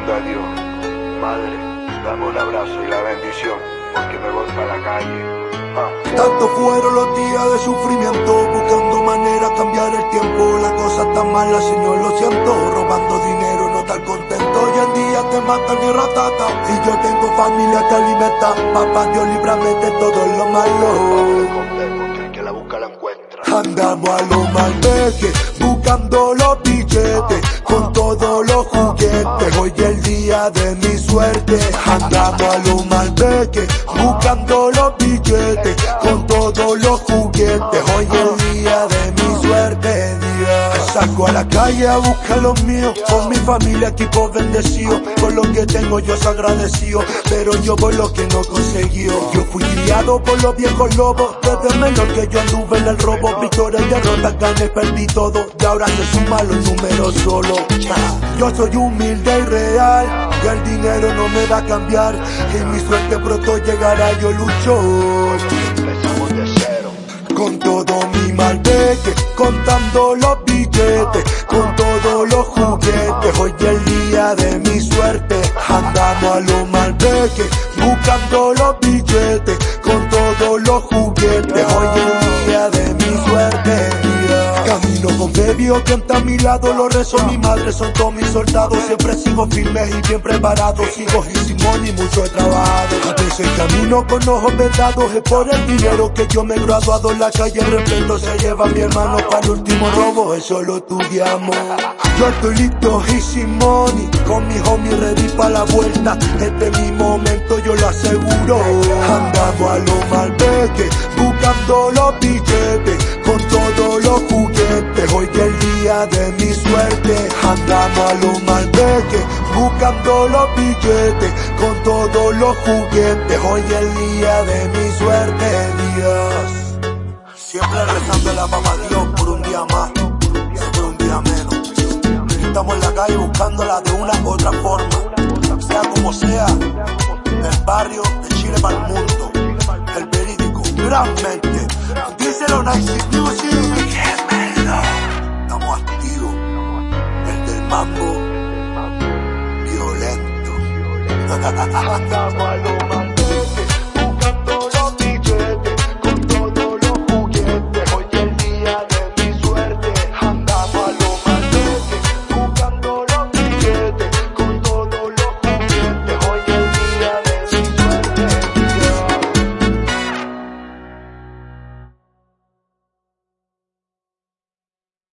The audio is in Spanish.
pidiendo a Dios, Madre, dame un abrazo y la bendición, porque me voy para la calle. Ah. Tanto fueron los días de sufrimiento, buscando manera de cambiar el tiempo. La cosa está mala, Señor, lo siento. Robando dinero, no tan contento. Hoy en día te matan y ratata. Y yo tengo familia que alimenta. Papá, Dios, líbrame de todo lo malo. Porque el que la busca la encuentra. Andamos a lo malveje, buscando es día de mi suerte. Andamos a lo malveje, buscando los billetes, con todos los juguetes. Hoy es día de mi suerte. Dios. Salgo a la calle a buscar los míos, con mi familia equipo bendecido, con lo que tengo yo soy agradecido, pero yo voy lo que no conseguió. Yo fui criado por los viejos lobos, desde menor que yo anduve en el robo, victoria y derrota, gané, perdí todo, y ahora se suman los números solo. Yo soy humilde y real, el dinero no me va a cambiar, y mi suerte pronto llegará, yo lucho. Empezamos de cero. Con todo mi malvete, contando los billetes, con todos los juguetes. Hoy es el día de mi suerte, andamos a lo malvete, Dios que está a mi lado, los rezos mi madre son todos mis soldados. Siempre sigo firme y bien preparado, sigo y Simón y mucho he trabajado. A veces camino con ojos vendados, es por el dinero que yo me he graduado en la calle. Respeto se lleva mi hermano para el último robo, eso lo estudiamos. Yo estoy listo y Simón con mi homie ready para la vuelta. Este es mi momento, yo lo aseguro. Andamos a lo malveque, buscando los billetes, con todos los juguetes. De mi suerte. Andamos a lo malveque, buscando los billetes, con todos los juguetes. Hoy el día de mi suerte, Dios. Siempre rezando la mamá Dios por un día más, por un día menos. Estamos en la calle buscándola de una u otra forma, sea como sea, del barrio de Chile para el mundo, el verídico, granmente. Díselo, Nice Music. Mambo violento. Andamos a lo